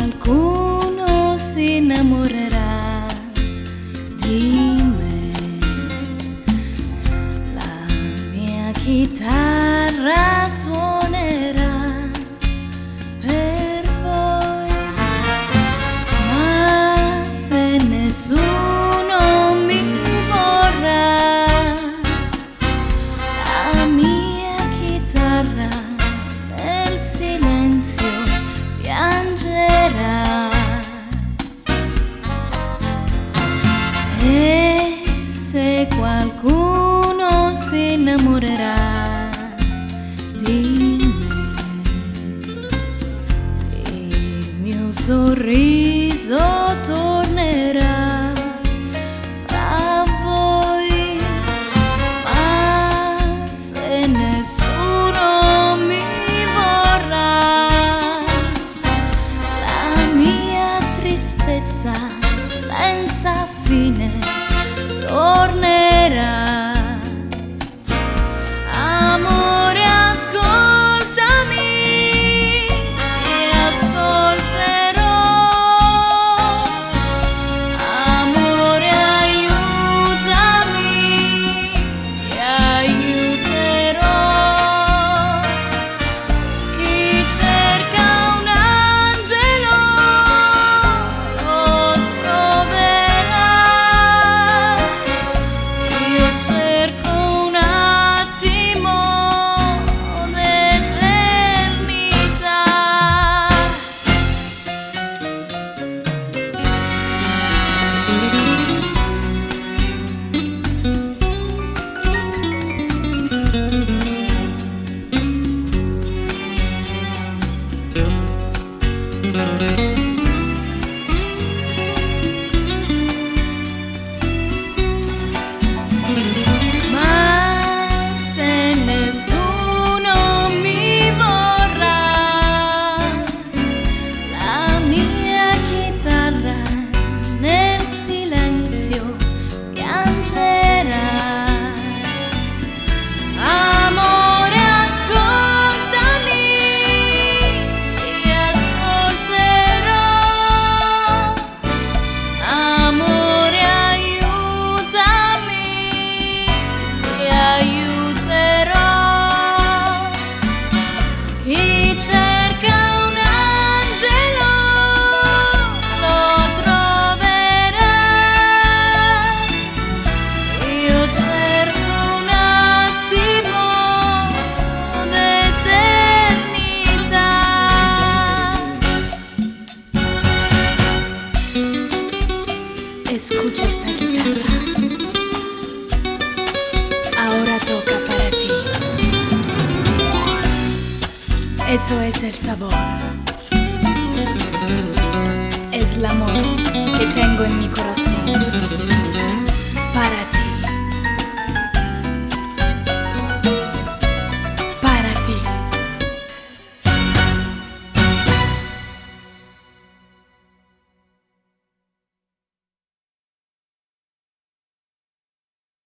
qualcuno si innamorerà di me. La mia chitarra un sorriso. Eso es el sabor. Es el amor que tengo en mi corazón.